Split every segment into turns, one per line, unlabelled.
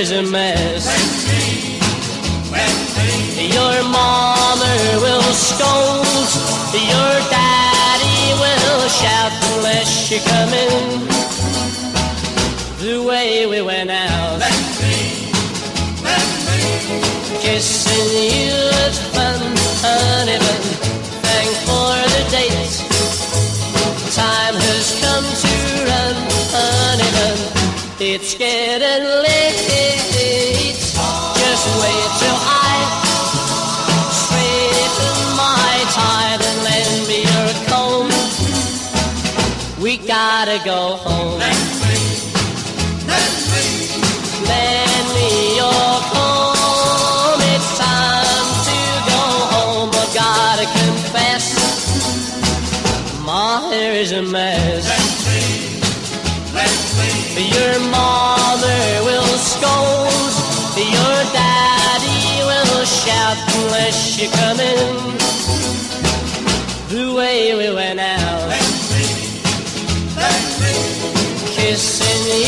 there's a mess. Your mother will scold, your daddy will shout unless you come in. The way we went out, kissing you was fun, uneven. Thank for the date. Time has come to run, uneven. It's getting late. gotta go home. Lend me, lend me, lend me your comb. It's time to go home, gotta confess, my hair is a mess. Your mother will scold, your daddy will shout unless you come in. The way we went out.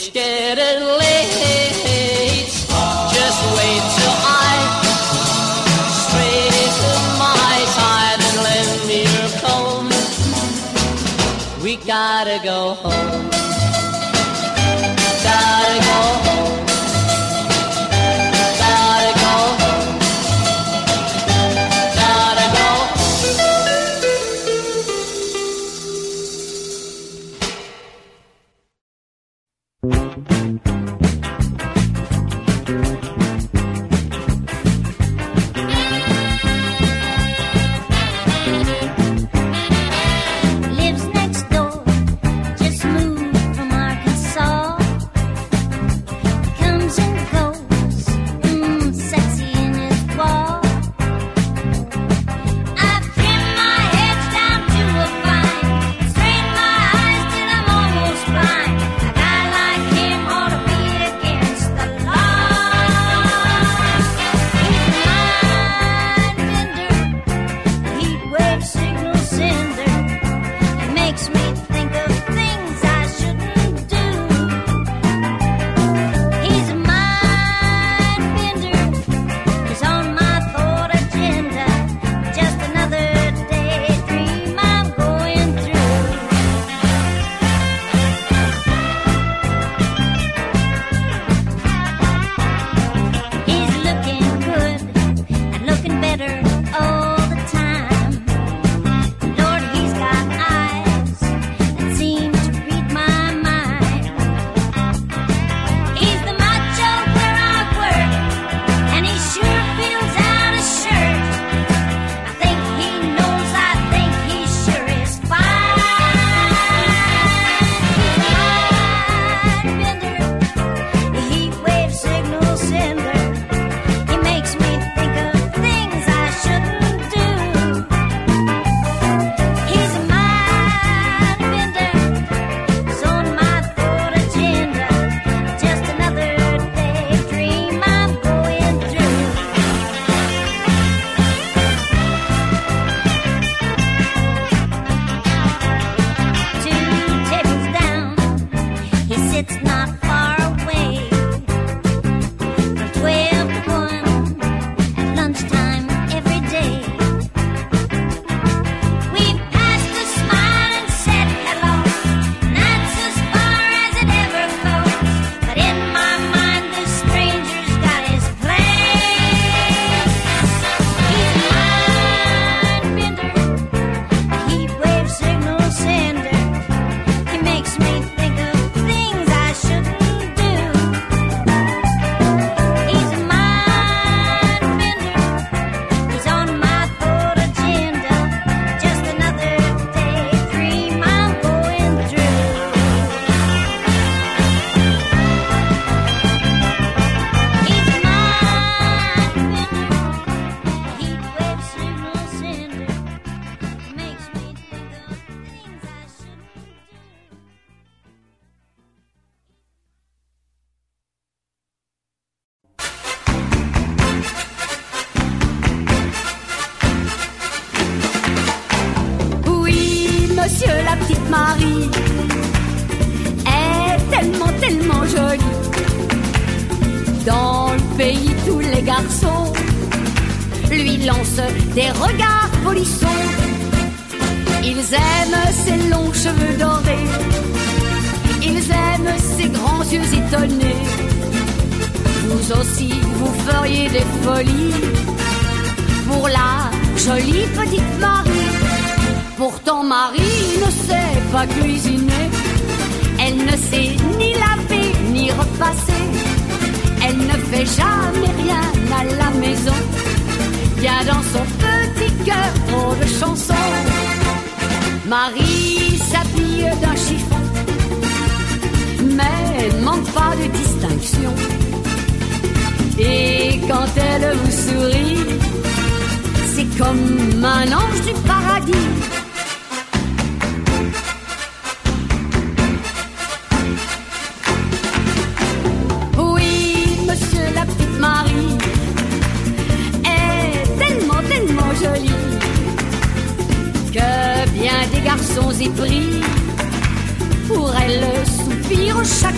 It's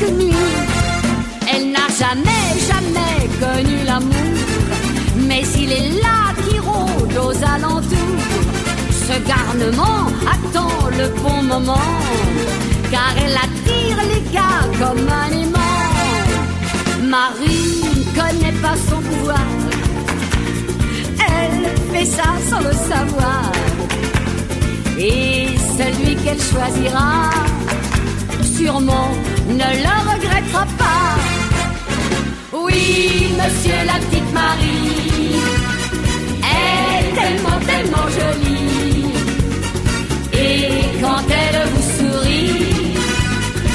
Elle n'a jamais, jamais connu l'amour. Mais il est là qui rôde aux alentours. Ce garnement attend le bon moment. Car elle attire les gars comme un aimant. Marie ne connaît pas son pouvoir. Elle fait ça sans le savoir. Et celui qu'elle choisira sûrement ne le regrettera pas. Oui, monsieur la petite Marie elle est tellement, tellement jolie. Et quand elle vous sourit,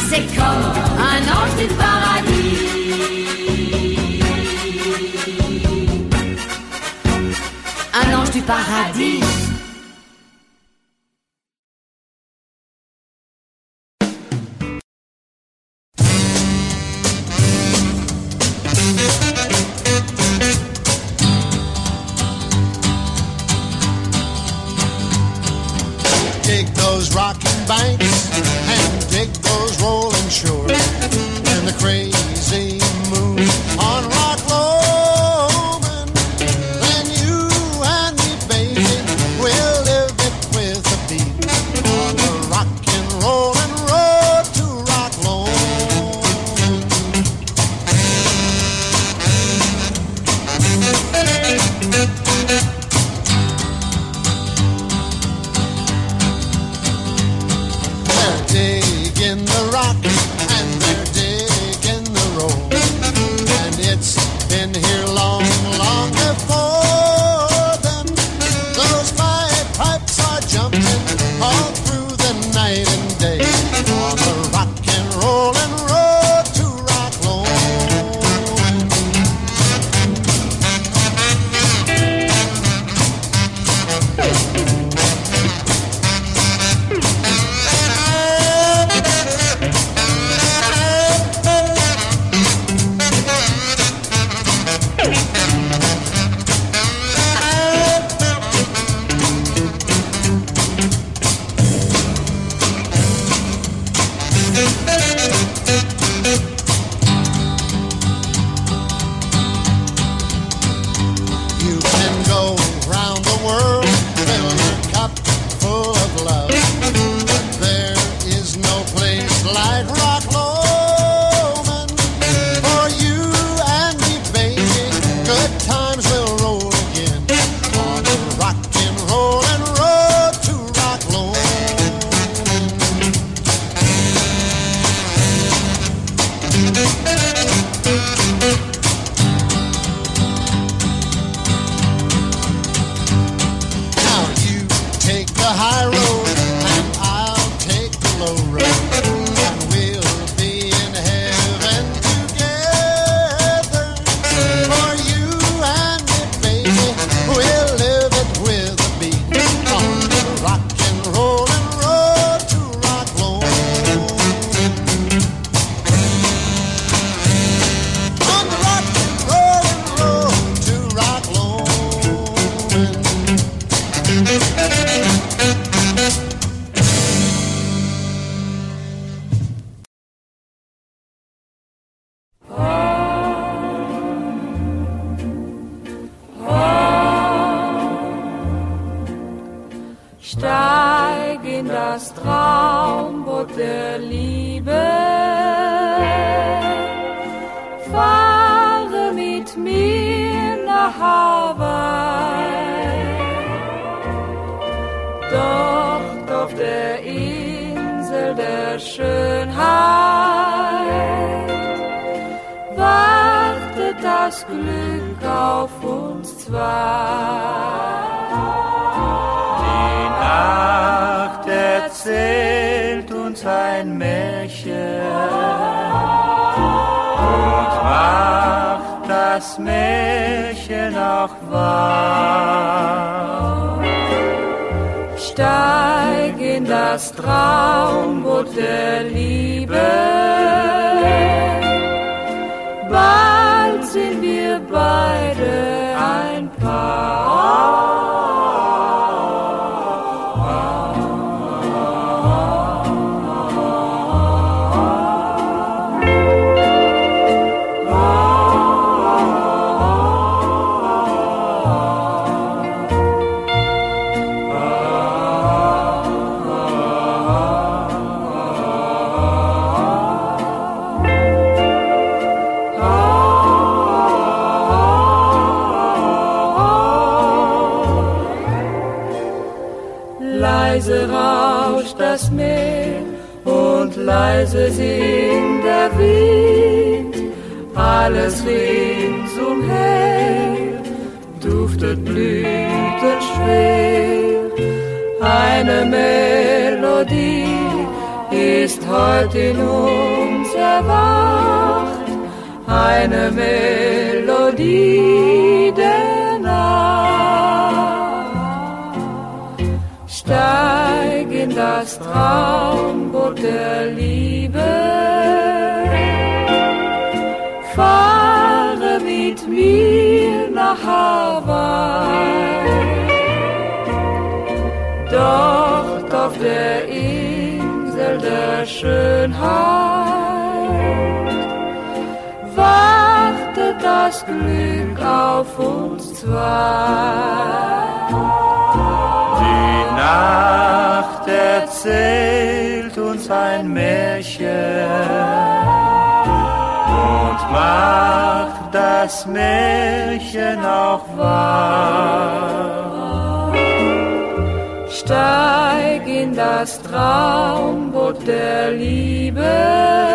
c'est comme un ange du paradis. Un ange du paradis.
Leise singt der Wind. Alles ringsumher duftet blütenschwer. Eine Melodie ist heute in uns erwacht. Eine Melodie der Nacht. Steig in das Traumboot der Liebe. Dort auf der Insel der Schönheit wartet das Glück auf uns zwei.
Die Nacht erzählt uns ein Märchen und macht das Märchen auch wahr.
Steig in das Traumboot der Liebe.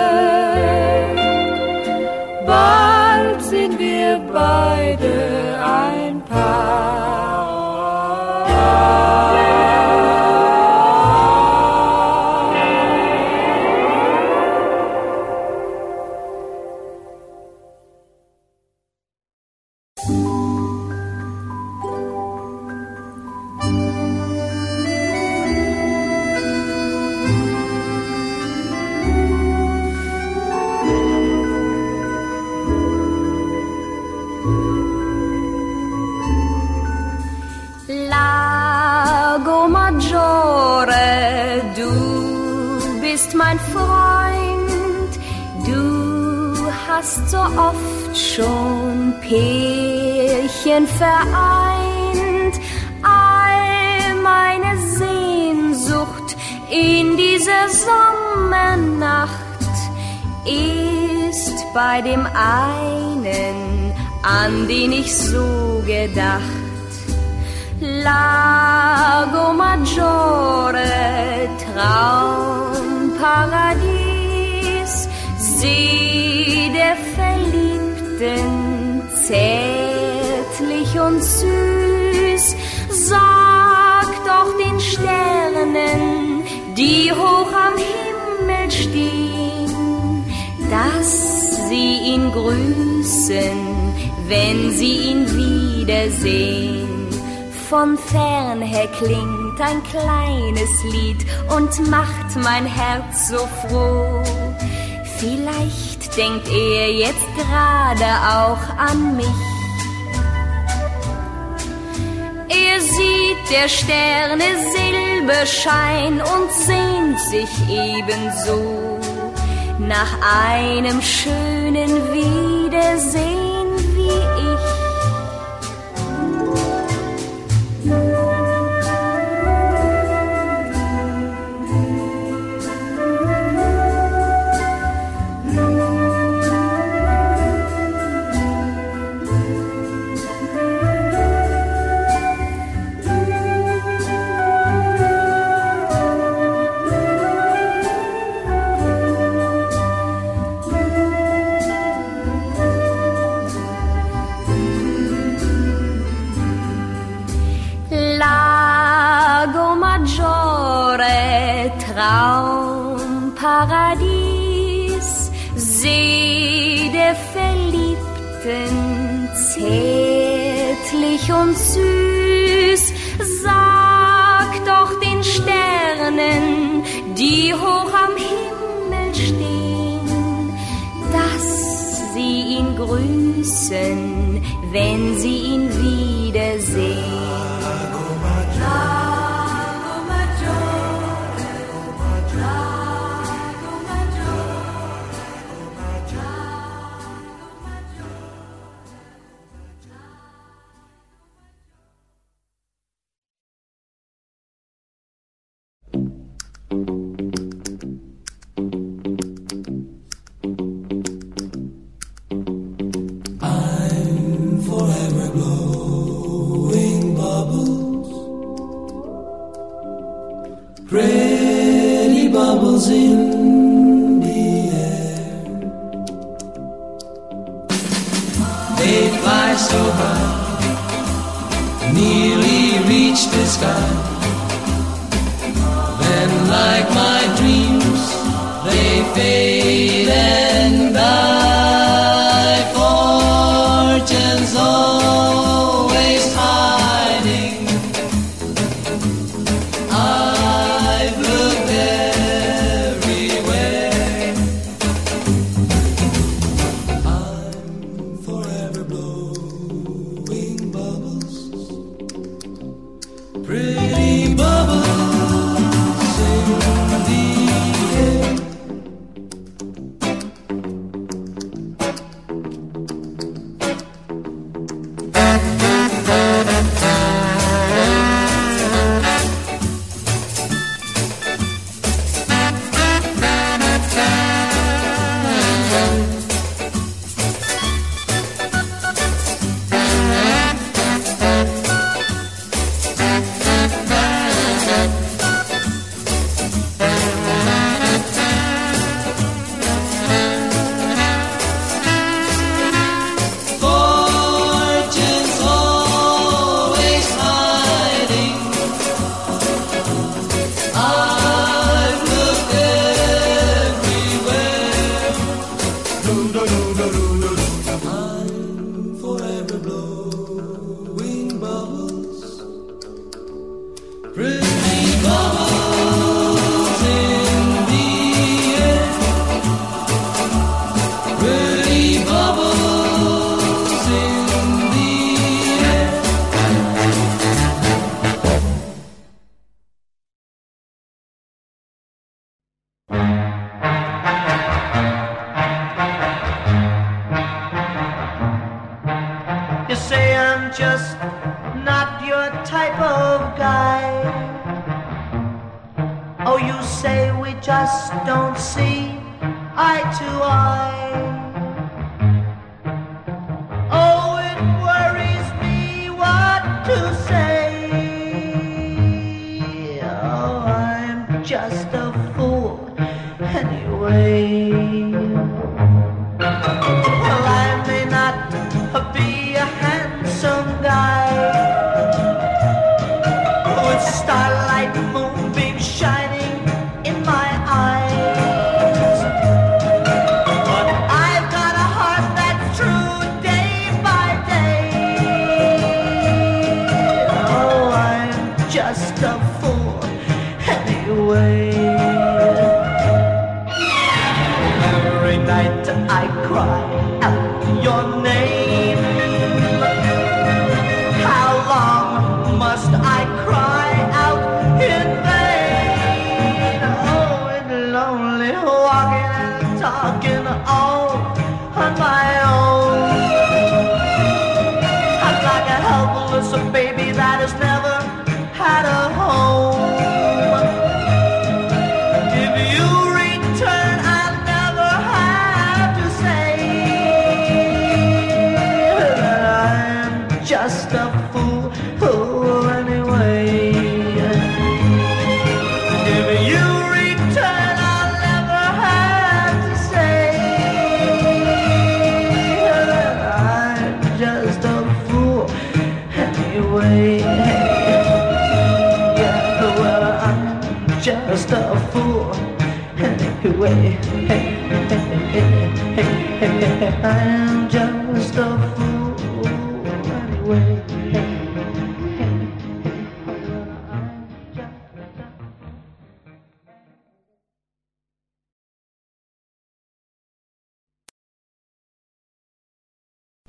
Mein Freund. Du hast so oft schon Pärchen vereint. All meine Sehnsucht in dieser Sommernacht ist bei dem einen, an den ich so gedacht. Lago Maggiore, Traumparadies, See der Verliebten, zärtlich und süß. Sag doch den Sternen, die hoch am Himmel stehen, dass sie ihn grüßen, wenn sie ihn wiedersehen. Von fern her klingt ein kleines Lied und macht mein Herz so froh. Vielleicht denkt er jetzt gerade auch an mich. Er sieht der Sterne Silberschein und sehnt sich ebenso nach einem schönen Wiedersehen
grüßen, wenn sie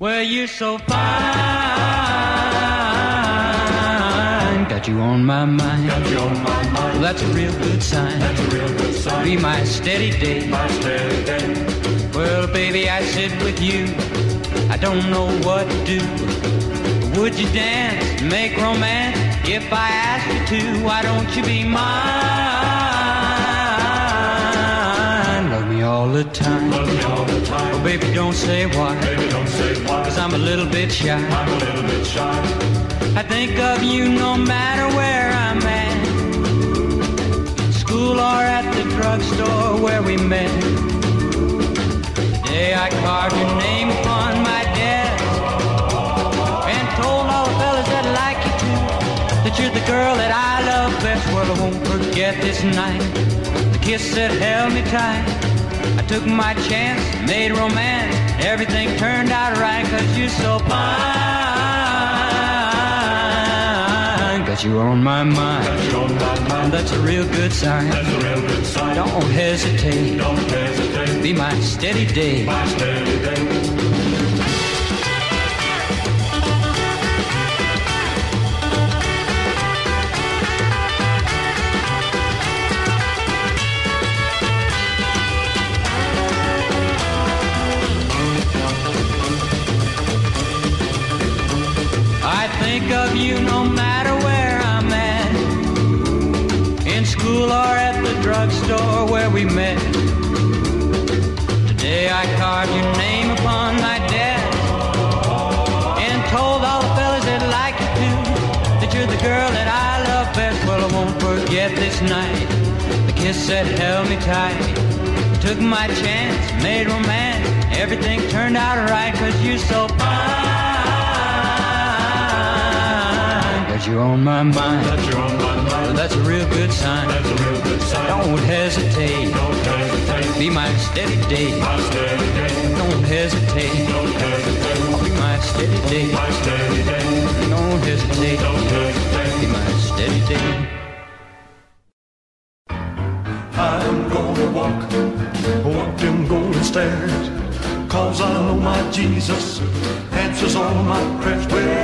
Well,
you're so fine. Got you on my mind. Got you on my mind. Well, that's a real good sign. That's a real good sign. Be my steady day. My steady day. Well, baby, I sit with you. I don't know what to do. Would you dance, make romance? If I asked you to, why don't you be mine? Me all the time. Love me all the time. Oh, baby, don't say why. Baby, don't say why. Cause I'm a little bit shy. I'm a little bit shy. I think of you no matter where I'm at. School or at the drugstore where we met. Today I carved your name upon my desk and told all the fellas that like you too that you're the girl that I love best. Well, I won't forget this night. The kiss that held me tight. I took my chance, made romance. Everything turned out right, cause you're so fine. Cause you're on my mind. That's a real good sign. That's a real good sign. Don't hesitate. Don't hesitate. Be my steady day. Of you no matter where I'm at. In school or at the drugstore where we met. Today I carved your name upon my desk. And told all the fellas that like you too. That you're the girl that I love best. Well, I won't forget this night. The kiss that held me tight. Took my chance, made romance. Everything turned out right, cause you're so fine. You're on my mind. That you're on my mind. That's a real good sign. That's a real good sign. Don't hesitate. Don't hesitate. Be my steady day. My steady day. Don't hesitate. Don't hesitate. Be my steady day. My steady day. Don't hesitate. Don't hesitate. Be my steady day.
I'm gonna walk, walk them golden stairs. Cause I know my Jesus answers all my prayers.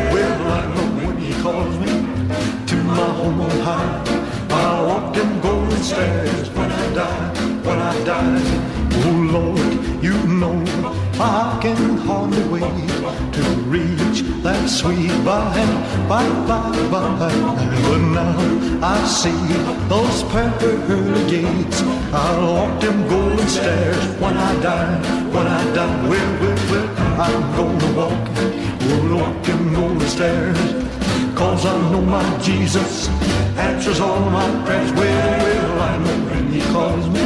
When I die, when I die. Oh Lord, you know I can hardly wait to reach that sweet by, by, by, by. But now I see those pearly gates. I'll walk them golden stairs when I die, when I die. Well, well, well, I'm gonna walk, we'll walk them golden stairs. Cause I know my Jesus answers all my prayers. Well, well, I know when he calls me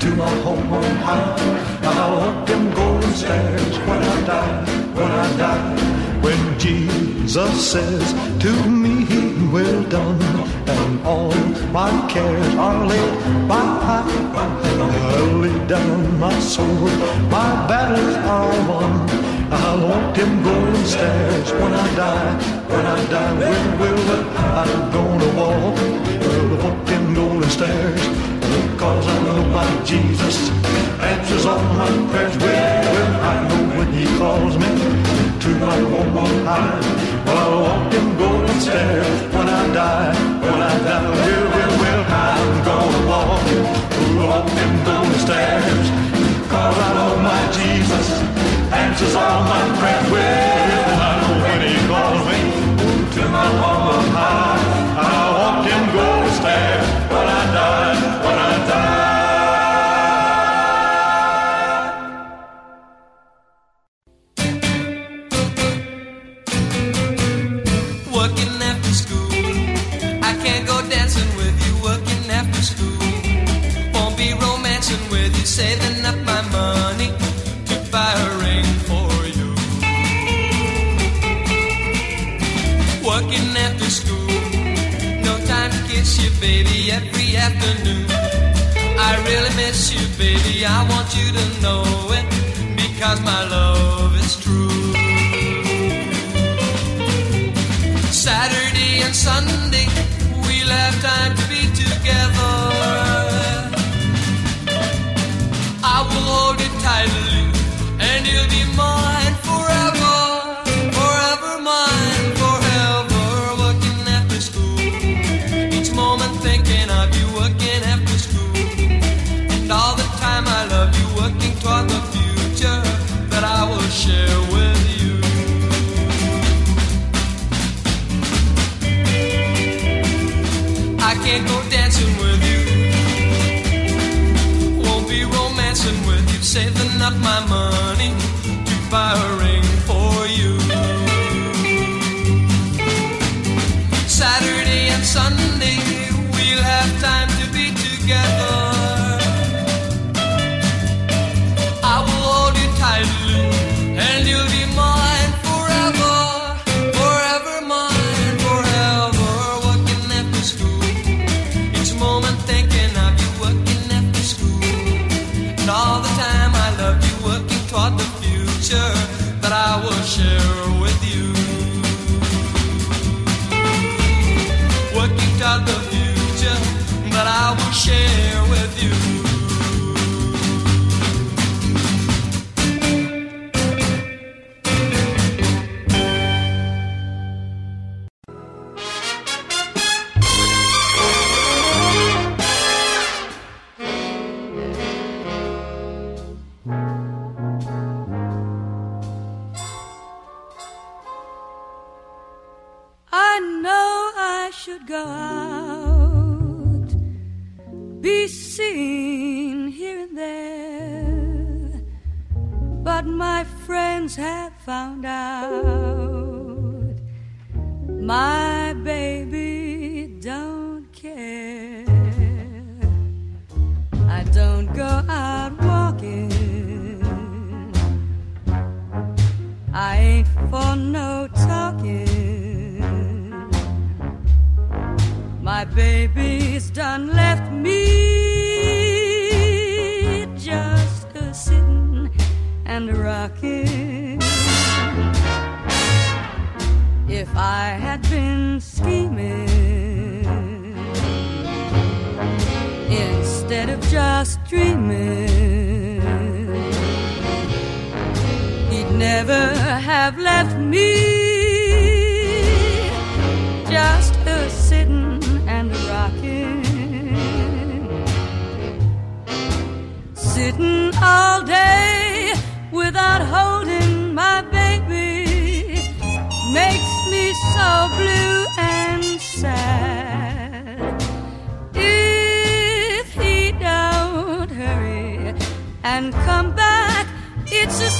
to my home on high. I'll walk them golden stairs when I die, when I die. When Jesus says to me, well done, and all my cares are laid by, I'll lay down my sword, my battles are won. I'll walk them golden stairs when I die, when I die. Well, well, well, I'm gonna walk, well, walk them golden stairs. Cause I know my Jesus answers all my prayers. Well, well, I know when he calls me to my home on high. Well, I'll walk them stairs when I die, when I die. Well, well, well, I'm gonna walk, walk them golden stairs. Cause I know my Jesus answers all my prayers. Well, I know when he calls me to my home on high.
baby, every afternoon. I really miss you, baby. I want you to know it.
me just a sitting and rocking. If I had been scheming instead of just dreaming, he'd never have left me. all day without holding my baby makes me so blue and sad. If he don't hurry and come back, it's a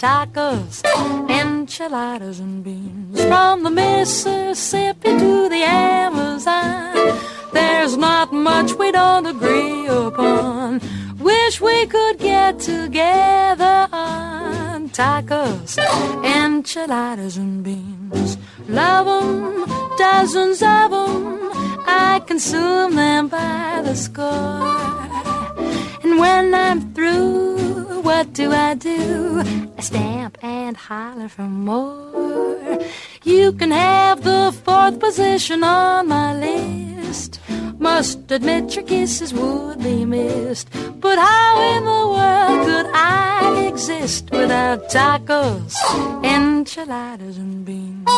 tacos, enchiladas and beans. From the Mississippi to the Amazon, there's not much we don't agree upon. Wish we could get together on tacos, enchiladas and beans. Love 'em, dozens of 'em, I consume them by the score. And when I'm through, what do I do? I stamp and holler for more. You can have the fourth position on my list. Must admit your kisses would be missed. But how in the world could I exist without tacos, enchiladas, and beans?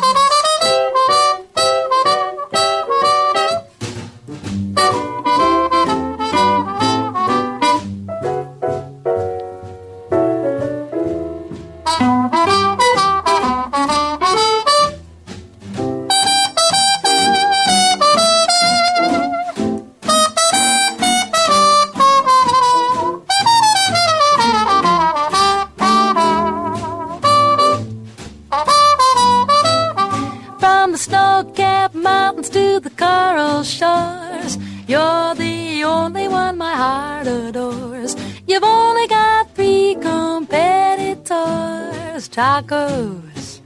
Tacos.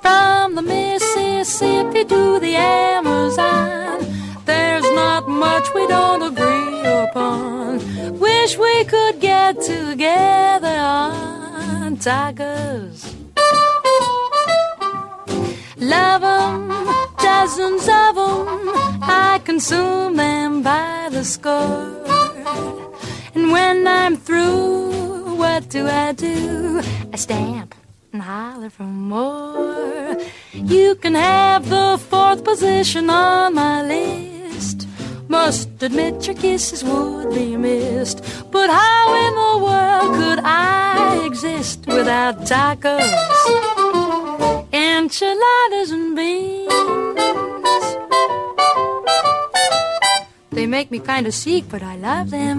From the Mississippi to the Amazon, there's not much we don't agree upon. Wish we could get together on tacos. Love 'em, dozens of 'em. I consume them by the score. And when I'm through, what do I do? I stamp and holler for more. You can have the fourth position on my list. Must admit your kisses would be missed. But how in the world could I exist without tacos? enchiladas and beans. They make me kind of sick, but I love them.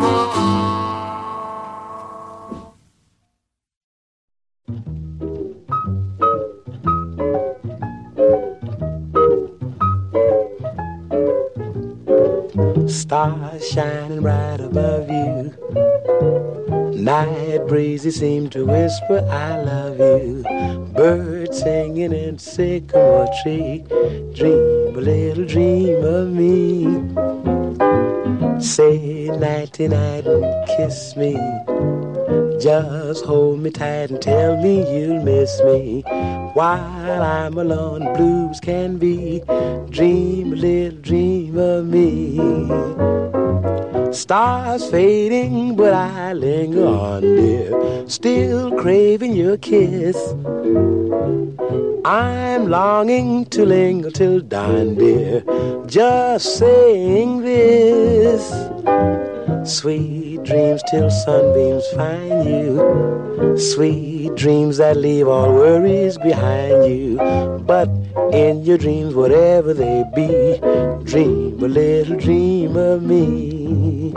Stars shining right above you. Night breezes seem to whisper, I love you. Birds singing in sycamore tree. Dream a little dream of me. Say nighty night and kiss me. Just hold me tight and tell me you'll miss me. While I'm alone, blues can be. Dream a little dream of me. Stars fading, but I linger on, dear. Still craving your kiss. I'm longing to linger till dawn, dear. Just saying this. Sweet dreams till sunbeams find you. Sweet dreams that leave all worries behind you. But in your dreams, whatever they be, dream a little dream of me.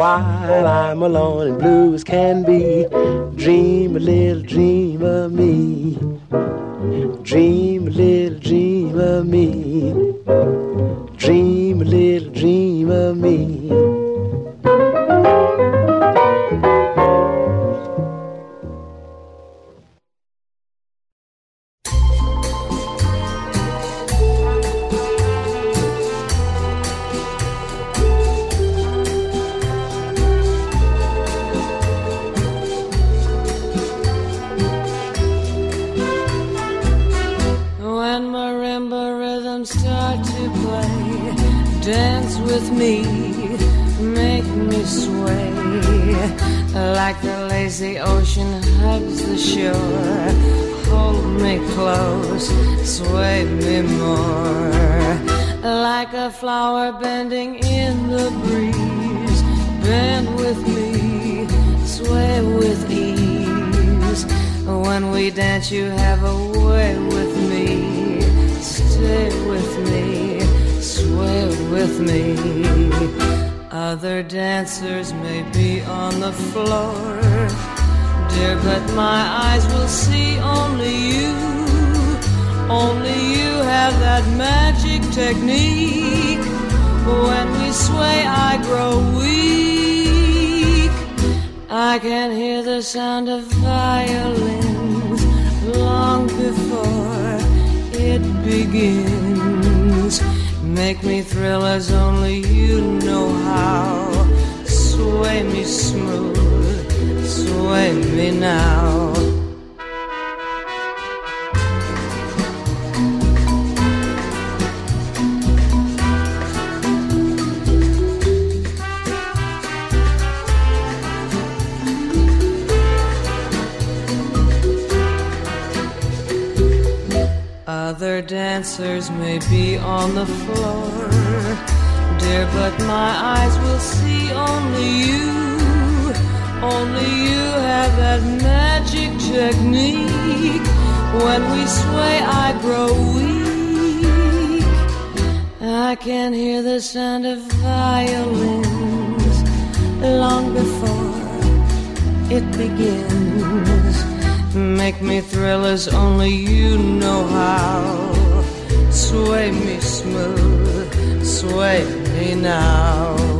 While I'm alone and blue as can be, dream a little dream of me. Dream a little dream of me. Dream a little dream of me.
Like the lazy ocean hugs the shore, hold me close, sway me more. Like a flower bending in the breeze, bend with me, sway with ease. When we dance, you have a way with me. Stay with me, sway with me. Other dancers may be on the floor, dear, but my eyes will see only you. Only you have that magic technique. When we sway, I grow weak. I can hear the sound of violins long before it begins. Make me thrill as only you know how. Sway me smooth, sway me now. Other dancers may be on the floor, dear, but my eyes will see only you. Only you have that magic technique. When we sway, I grow weak. I can hear the sound of violins long before it begins. Make me thrill as only you know how. Sway me smooth, sway me now.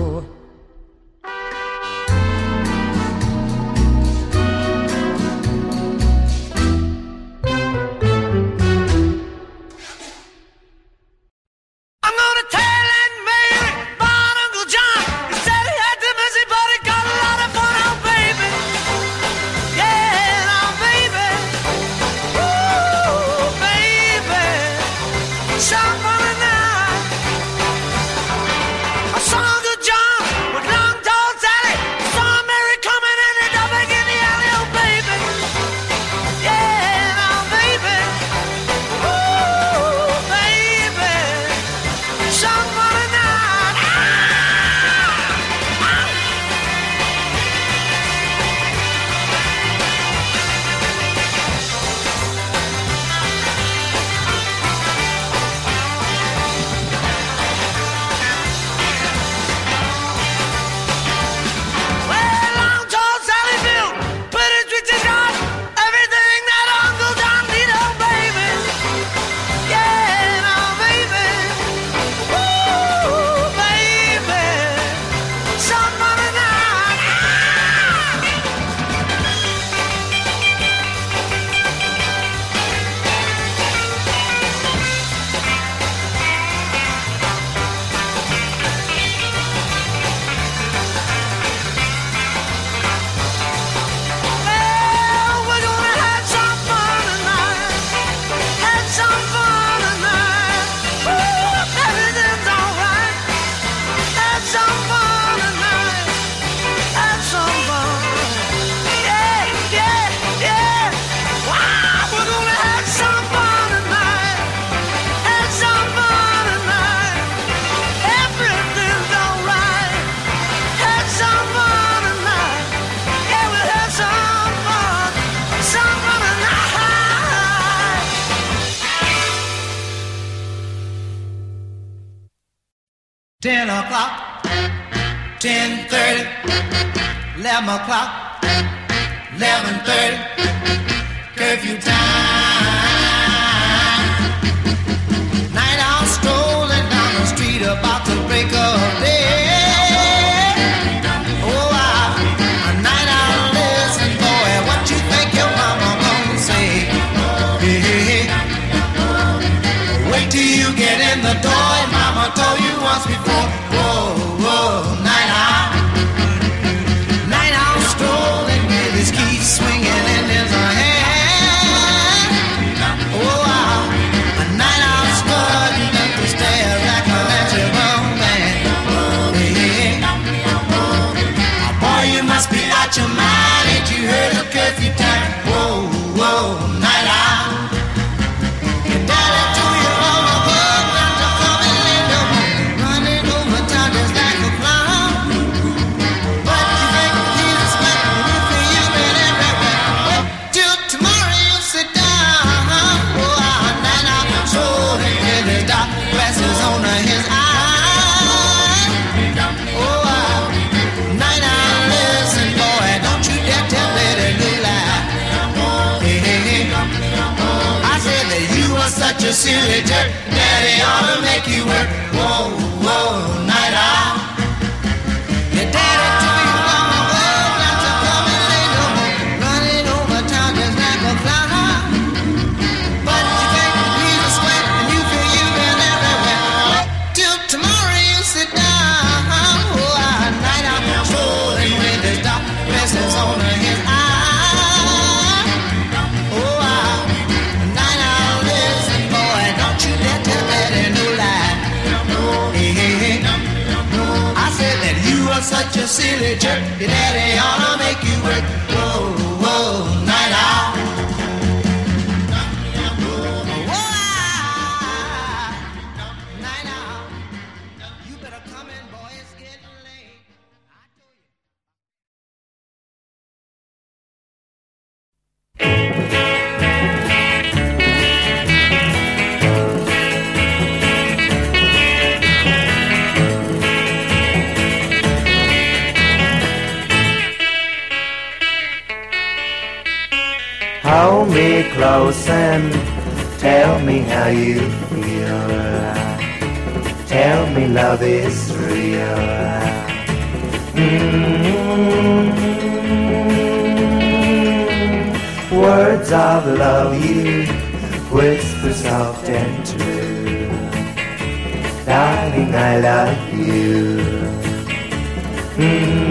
10 o'clock, 10.30, 11 o'clock, 11.30, curfew time.
Close and tell me how you feel. Tell me love is real. Mm. Words of love you whisper soft and true. Darling, I love you. Mm.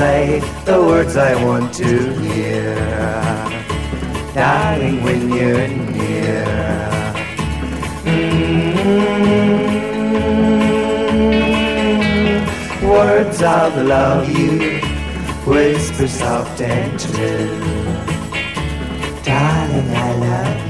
Say the words I want to hear. Darling, when you're near. Mm. Words of love you whisper soft and true. Darling, I love you.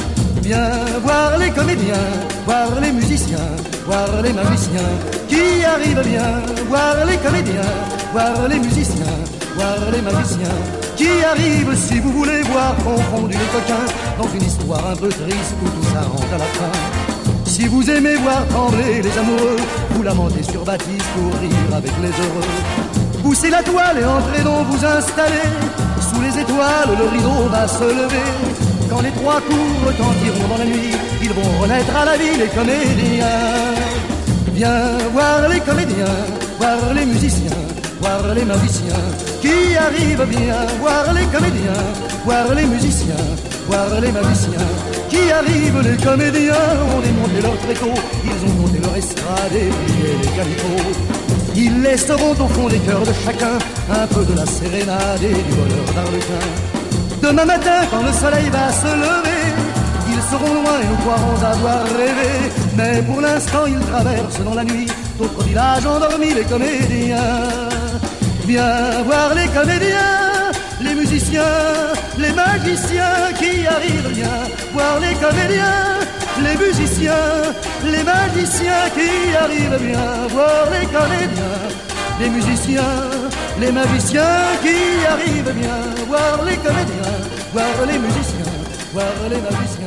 Viens voir les comédiens, voir les musiciens, voir les magiciens qui arrivent bien. Voir les comédiens, voir les musiciens, voir les magiciens qui arrivent si vous voulez voir confondus les coquins dans une histoire un peu triste où tout ça rentre à la fin. Si vous aimez voir trembler les amoureux, vous lamentez sur Baptiste pour rire avec les heureux. Poussez la toile et entrez donc vous installer. Sous les étoiles, le rideau va se lever. Quand les trois coups retentiront dans la nuit, ils vont renaître à la vie les comédiens. Viens voir les comédiens, voir les musiciens, voir les magiciens qui arrivent bien? Voir les comédiens, voir les musiciens, voir les magiciens qui arrivent. Les comédiens ont démonté leur tréteau, ils ont monté leur estrade et les calicots. Ils laisseront au fond des cœurs de chacun un peu de la sérénade et du bonheur d'Arlequin. Demain matin, quand le soleil va se lever, ils seront loin et nous croirons avoir rêvé. Mais pour l'instant, ils traversent dans la nuit d'autres villages endormis, les comédiens. Viens voir les comédiens, les musiciens, les magiciens qui arrivent bien. Voir les comédiens, les musiciens, les magiciens qui arrivent bien. Voir les comédiens, des musiciens, les magiciens qui arrivent bien, voir les comédiens, voir les musiciens, voir les magiciens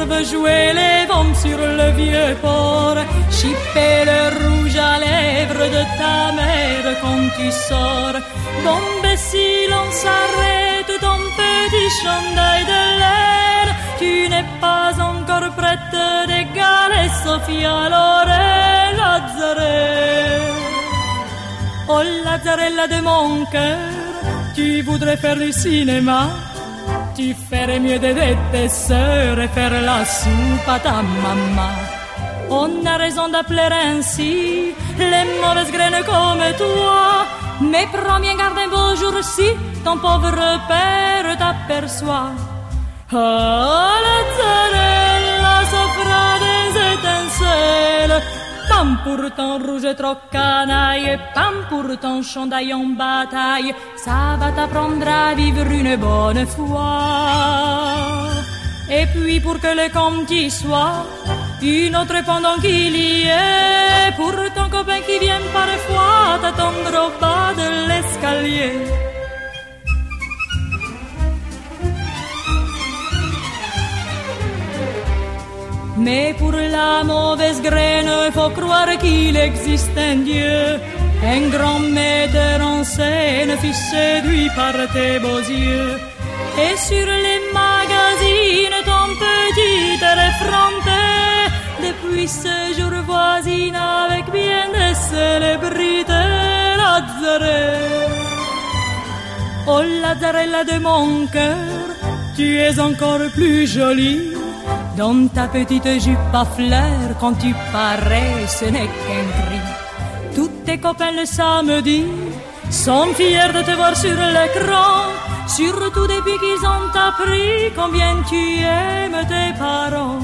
t'observe jouer les vents sur le vieux port, chipper le rouge à lèvres de ta mère quand tu sors. Bombe si l'on s'arrête ton petit chandail de l'air, tu n'es pas encore prête d'égaler Sophia Loren Lazzarella. Oh Lazzarella de mon cœur, tu voudrais faire du cinéma? Tu ferais mieux d'aider tes sœurs et faire la soupe à ta maman. On a raison d'appeler ainsi les mauvaises graines comme toi. Mais prends bien garde un beau jour si ton pauvre père t'aperçoit. Ah, Lazzarella, ça fera des étincelles. Pam pour ton rouge trop canaille, pam pour ton chandail en bataille, ça va t'apprendre à vivre une bonne fois. Et puis pour que le compte y soit, une autre pendant qu'il y est, pour ton copain qui vient parfois t'attendre au bas de l'escalier. Mais pour la mauvaise graine, faut croire qu'il existe un Dieu, un grand metteur en scène, fut séduit par tes beaux yeux. Et sur les magazines, ton petit effronté, depuis ce jour voisine avec bien des célébrités, Lazzarella. Oh Lazzarella de mon cœur, tu es encore plus jolie dans ta petite jupe à fleurs, quand tu parais, ce n'est qu'un cri. Tous tes copains le samedi
sont fiers de te voir sur l'écran, surtout depuis qu'ils ont appris combien tu aimes tes parents.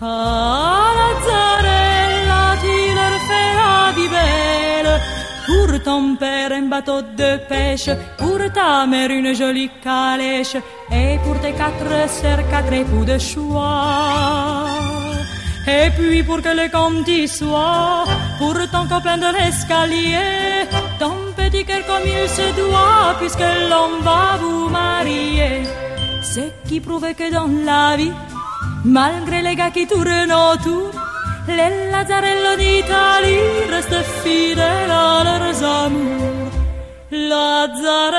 Ah, Lazzarella, tu leur fais la vie. Pour ton père un bateau de pêche, pour ta mère une jolie calèche, et pour tes quatre sœurs quatre époux de choix. Et puis pour que le compte y soit, pour ton copain de l'escalier, ton petit cœur comme il se doit, puisque l'on va vous marier. Ce qui prouve que dans la vie, malgré les gars qui tournent autour, le Lazzarello d'Italia resta fidele la loro. Lazzarella.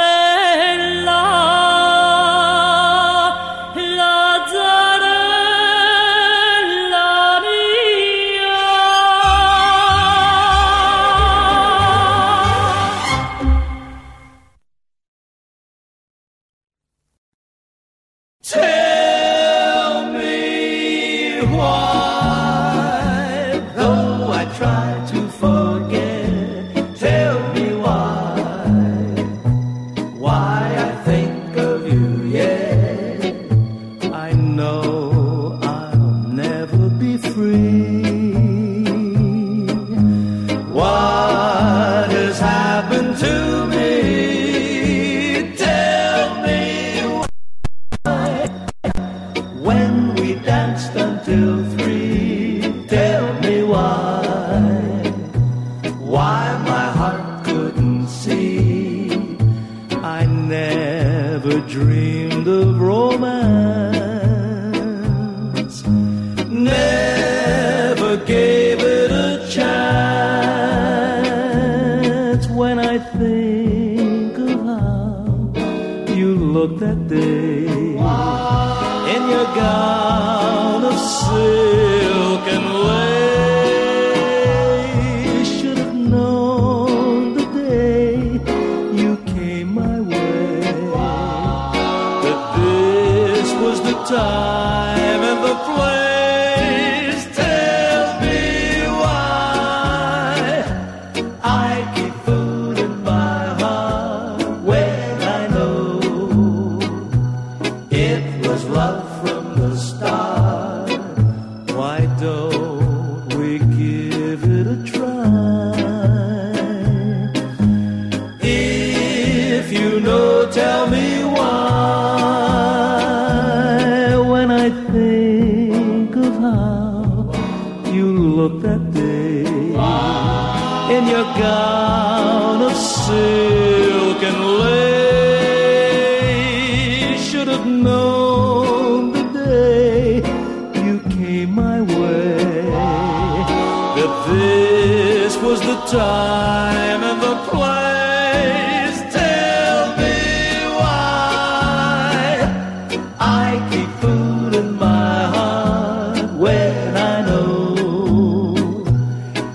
I keep food in my heart when I know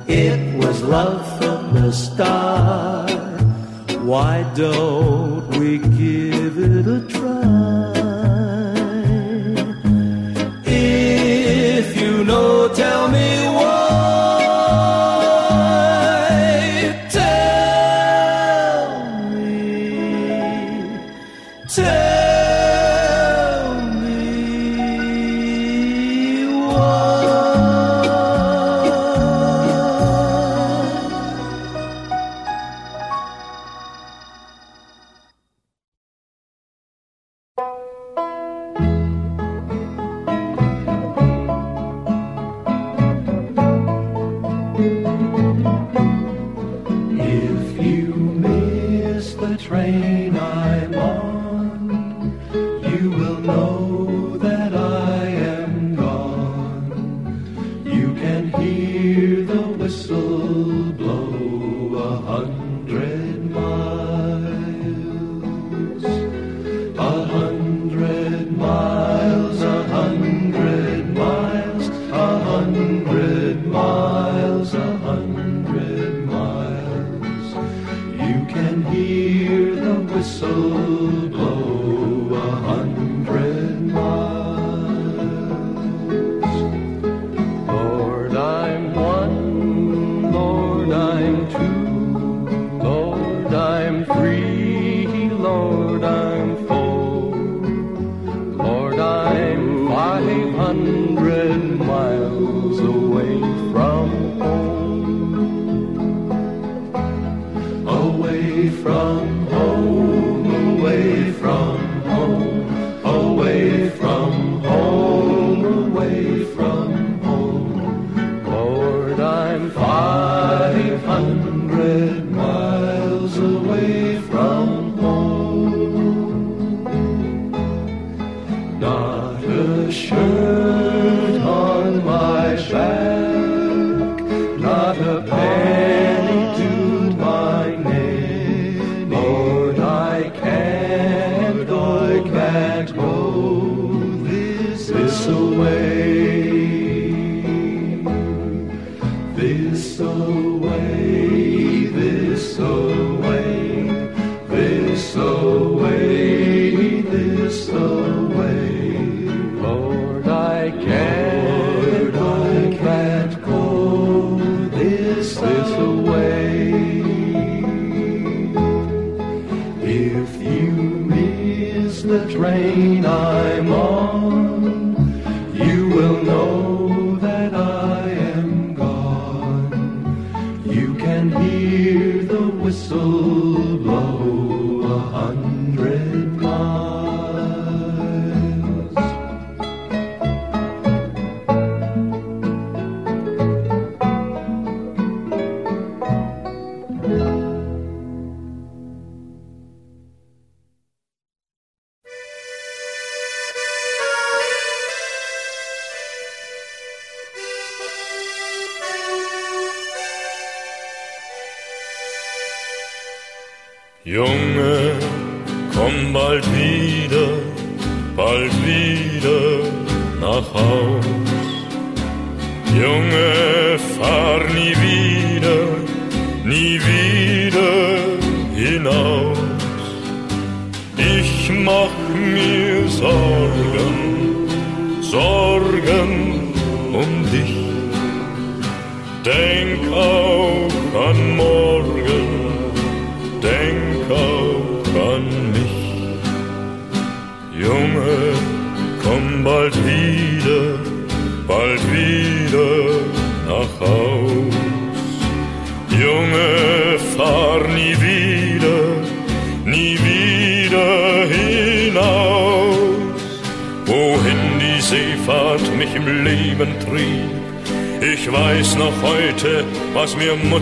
it was love from the start. Why don't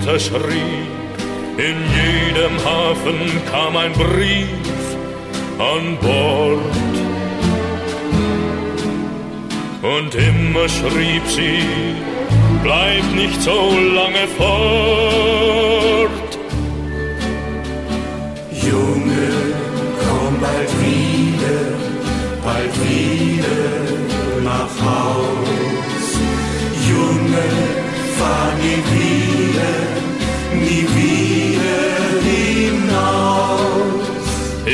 mir Mutter schrieb. In jedem Hafen kam ein Brief an Bord. Und immer schrieb sie, bleib nicht so lange fort.
Junge, komm bald wieder, bald wieder nach Haus. Junge, fahr nie wieder,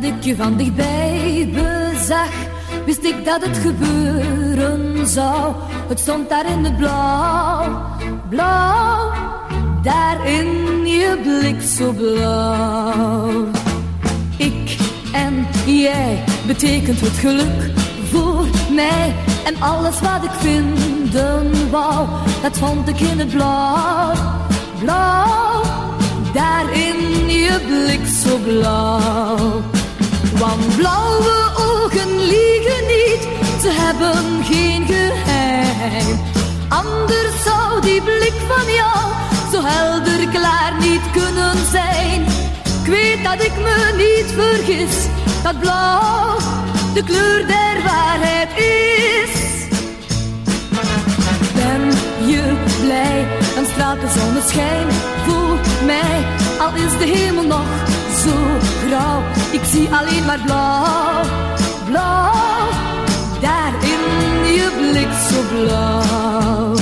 dat ik je van dichtbij bezag, wist ik dat het gebeuren zou. Het stond daar in het blauw, blauw, daar in je blik zo blauw. Ik en jij betekent het geluk voor mij. En alles wat ik vinden wou, dat vond ik in het blauw, blauw. Daar in je blik zo blauw. Want blauwe ogen liegen niet, ze hebben geen geheim. Anders zou die blik van jou zo helder klaar niet kunnen zijn. Ik weet dat ik me niet vergis, dat blauw de kleur der waarheid is. Ben je blij, dan straalt de zonneschijn voor mij. Al is de hemel nog zo ik zie alleen maar blauw, blauw. Daar in je blik zo blauw.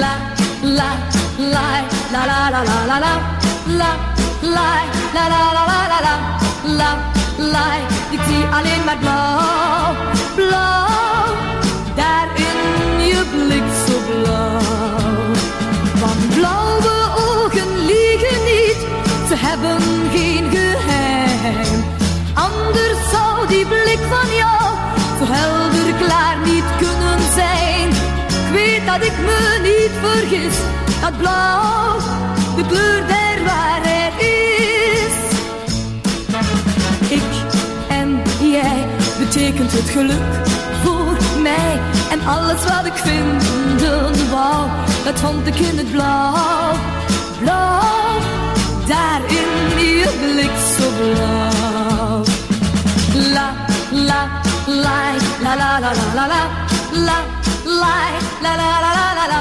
La, la, la, la, la, la, la, la, la, la, la, la, la, la, la, la, la, la, la. Ik zie alleen maar blauw, blauw. Dat ik me niet vergis, dat blauw de kleur der waarheid is. Ik en jij betekent het geluk voor mij. En alles wat ik vinden wou, dat vond ik in het blauw. Blauw, daar in je blik zo blauw. La, la, la, la, la, la, la, la, la, lie, la la la la la la,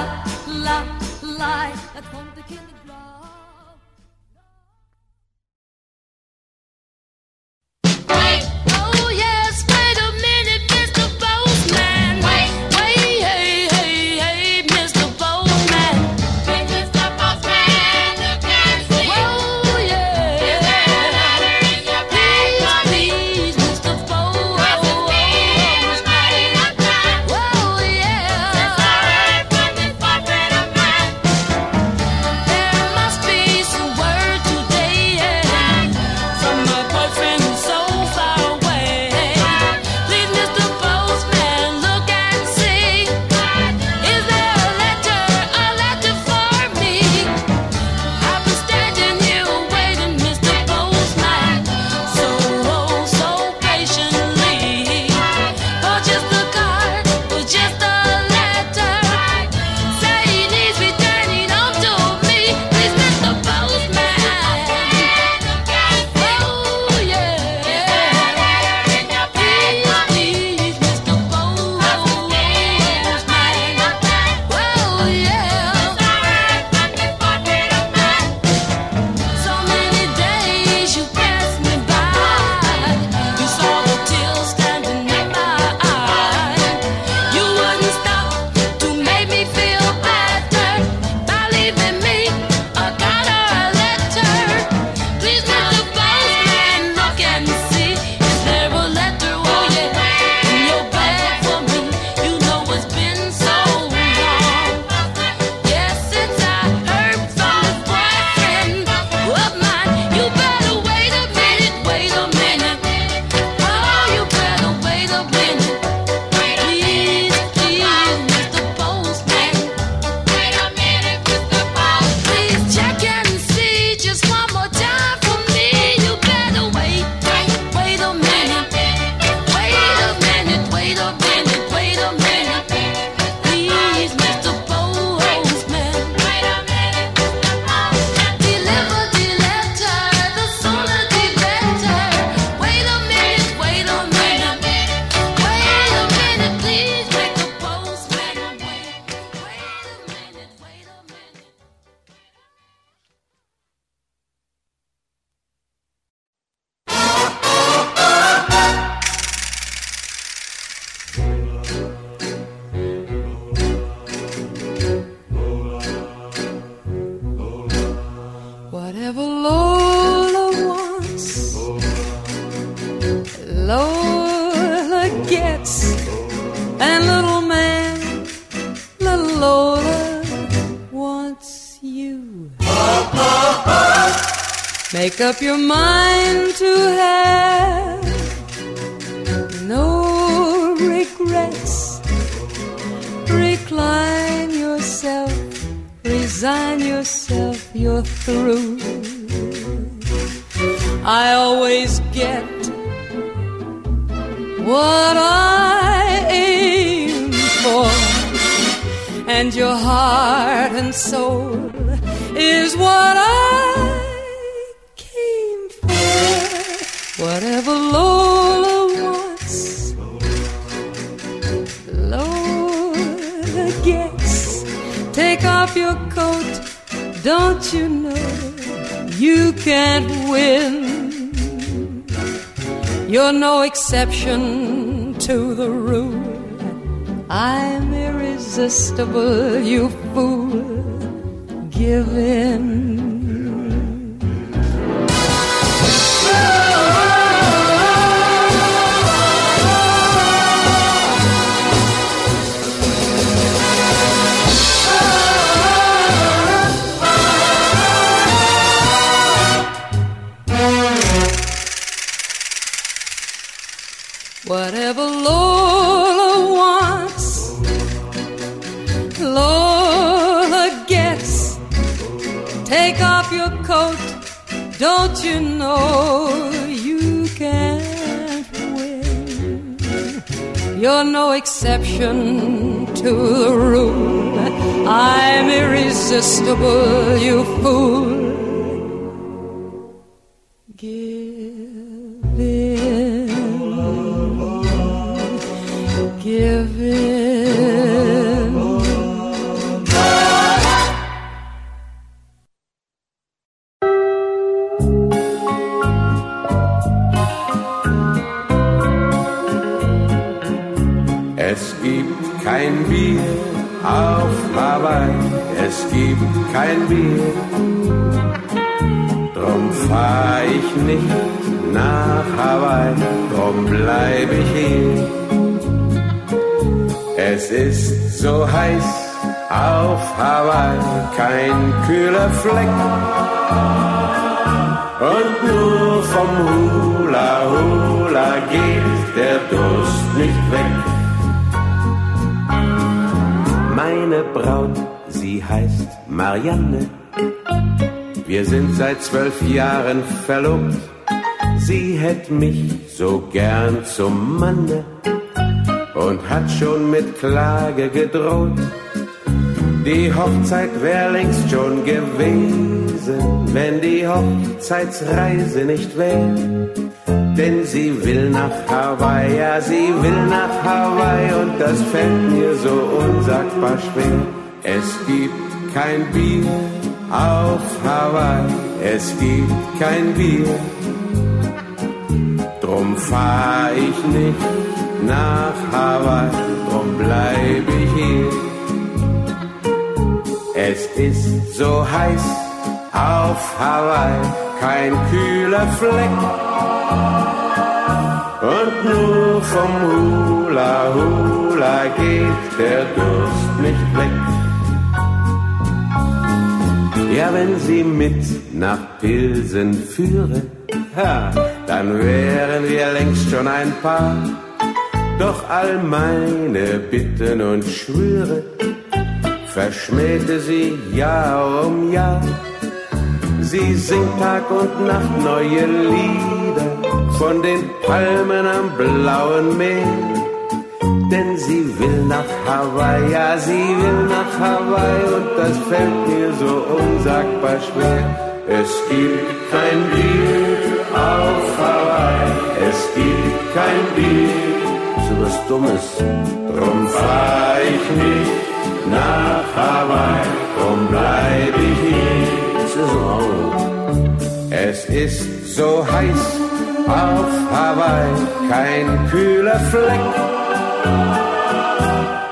la
lie. Make up your mind to have no regrets. Recline yourself, resign yourself, you're through. I always get what I aim for, and your heart and soul is what I Whatever Lola wants, Lola gets. Take off your coat, don't you know you can't win? You're no exception to the rule. I'm irresistible, you fool. Give in. Coat, don't you know you can't win? You're no exception to the rule. I'm irresistible, you fool. Give in. Give in.
Kein Bier auf Hawaii, es gibt kein Bier. Drum fahr ich nicht nach Hawaii, drum bleib ich hier. Es ist so heiß auf Hawaii, kein kühler Fleck. Und nur vom Hula Hula geht der Durst nicht weg. Meine Braut, sie heißt Marianne. Wir sind seit zwölf Jahren verlobt. Sie hätt mich so gern zum Manne und hat schon mit Klage gedroht. Die Hochzeit wär längst schon gewesen, wenn die Hochzeitsreise nicht wär. Denn sie will nach Hawaii, ja, sie will nach Hawaii und das fällt mir so unsagbar schwer. Es gibt kein Bier auf Hawaii, es gibt kein Bier. Drum fahr ich nicht nach Hawaii, drum bleib ich hier. Es ist so heiß auf Hawaii, kein kühler Fleck. Und nur vom Hula Hula geht der Durst nicht weg. Ja, wenn sie mit nach Pilsen führe, ha, dann wären wir längst schon ein Paar. Doch all meine Bitten und Schwüre verschmähte sie Jahr um Jahr. Sie singt Tag und Nacht neue Lieder von den Palmen am blauen Meer. Denn sie will nach Hawaii, ja, sie will nach Hawaii und das fällt mir so unsagbar schwer. Es gibt kein Bier auf Hawaii, es gibt kein Bier, so was Dummes. Drum fahr ich nicht nach Hawaii, drum bleib ich hier. Es ist so Es ist so heiß auf Hawaii, kein kühler Fleck.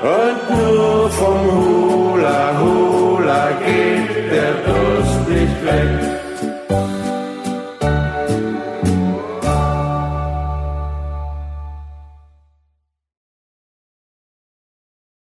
Und nur vom Hula Hula geht der Durst nicht weg.